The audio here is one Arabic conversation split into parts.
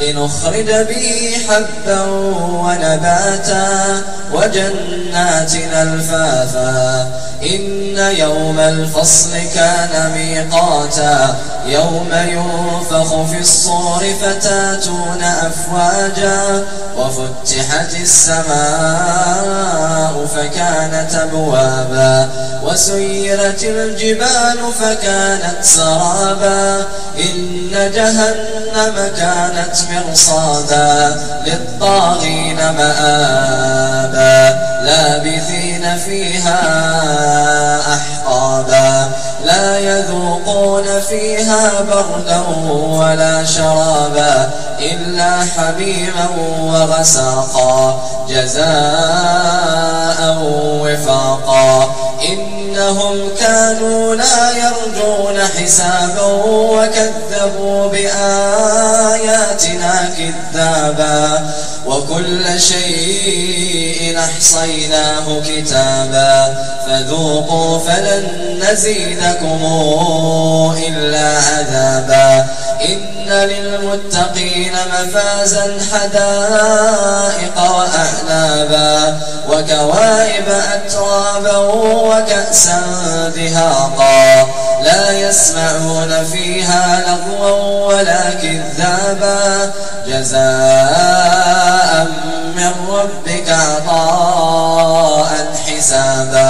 لنخرج به حبا ونباتا وجنات ألفافا. إن يوم الفصل كان ميقاتا. يوم ينفخ في الصور فتاتون أفواجا. وفتحت السماء فكانت أبوابا وسيرت الجبال فكانت سرابا. إن جهنم كانت مرصادا للطاغين مآبا لابثين فيها أحقابا. لا يذوقون فيها بردا ولا شرابا إلا حميما وغساقا جزاء وفاقا. إنهم كانوا لا يرجون حسابا وكذبوا بآياتنا كذابا. وكل شيء أحصيناه كتابا. فذوقوا فلن نزيدكم إلا عذابا. إن للمتقين مفازا حدائق وأعنابا وكوائب أترابا وكأسا دهاقا لا يسمعون فيها لغوا ولا كذابا جزاء من ربك عطاء حسابا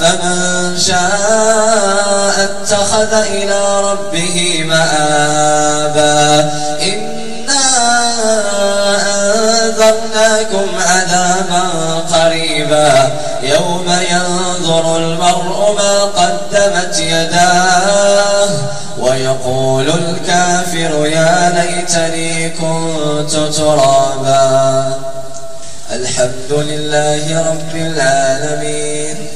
فمن شاء اتخذ إلى ربه مآبا. إنا أنذرناكم عذابا قريبا. يوم ينظر المرء ما قدمت يداه. ويقول الكافر يا ليتني كنت ترابا. الحمد لله رب العالمين.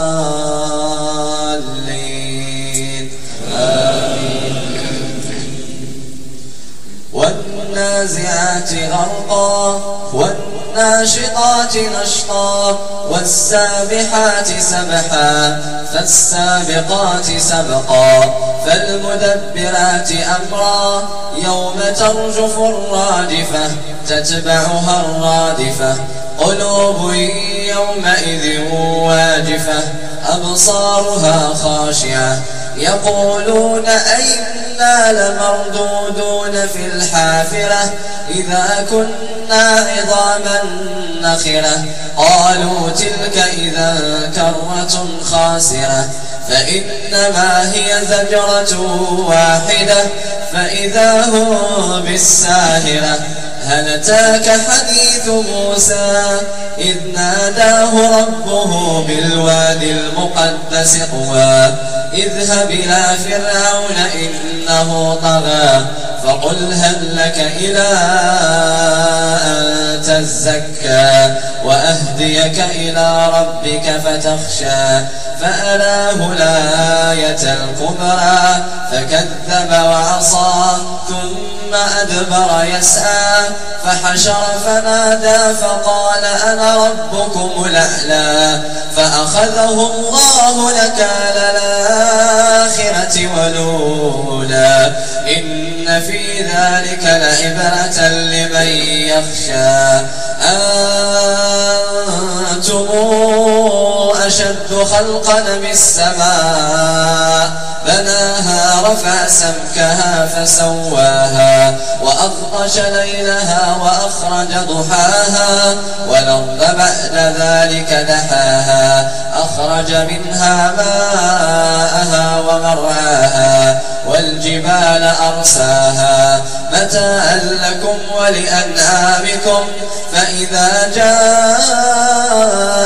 والنازعات غرقا والناشطات نشطا والسابحات سبحا فالسابقات سبقا فالمدبرات أمرا. يوم ترجف الرادفة تتبعها الرادفة قلوب يومئذ واجفة أبصارها خاشعة. يقولون لمردودون في الحافرة إذا كنا عظاما نخرة قالوا تلك إذا كرة خاسرة فإنما هي زجرة واحدة فإذا هم بالساهرة هل أتاك حديث موسى إذ ناداه ربه بالوادي المقدس طوى اذهب إلى فرعون إنه طغى فقل هل لك إلى أن تزكى؟ وأهديك إلى ربك فتخشى فألاه الآية الكبرى فكذب وعصى ثم أدبر يسعى فحشر فنادى فقال أنا ربكم الأعلى فأخذه الله نكال الآخرة ولولا إن في ذلك لعبرة لمن يخشى. أنتم أشد خلقا من السماء؟ بناها رفع سمكها فسواها وأغطش ليلها وأخرج ضحاها والأرض بعد ذلك دحاها أخرج منها ماءها ومرعاها والجبال أرساها. متاعا لكم ولأنعامكم فإذا جاءت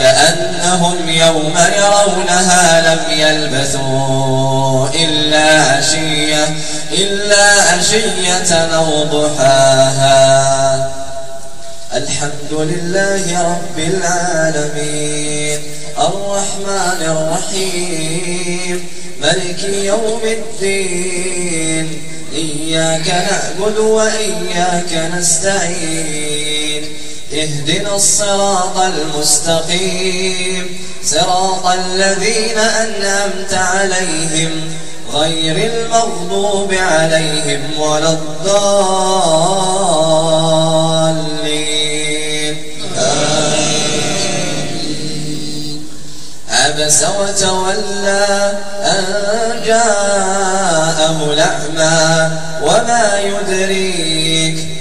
كأنهم يوم يرونها لم يلبثوا إلا عشية إلا عشية أو ضحاها. الحمد لله رب العالمين الرحمن الرحيم ملك يوم الدين إياك نعبد وإياك نستعين. اهدنا الصراط المستقيم. صراط الذين أنعمت عليهم غير المغضوب عليهم ولا الضالين. عبس وتولى أن جاءه الأعمى وما يدريك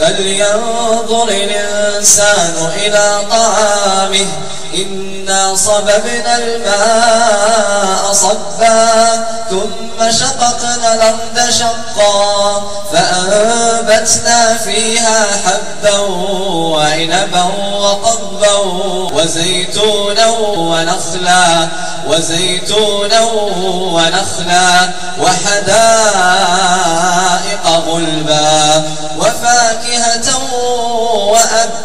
فلينظر الإنسان إلى طعامه إنا صببنا الماء صبا ثم شققنا الأرض شقا فأنبتنا فيها حبا وعنبا وقضبا وزيتونا ونخلا وزيتونا ونخلا وحدائق غلبا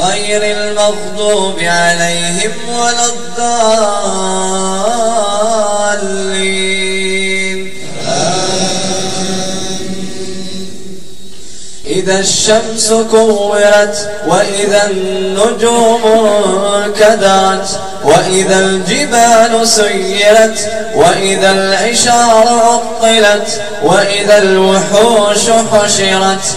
غير المغضوب عليهم ولا الضالين. إذا الشمس كورت وإذا النجوم كدرت وإذا الجبال سيرت وإذا العشار عطلت وإذا الوحوش حشرت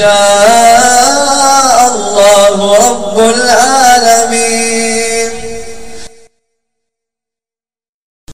أن يشاء الله رب العالمين.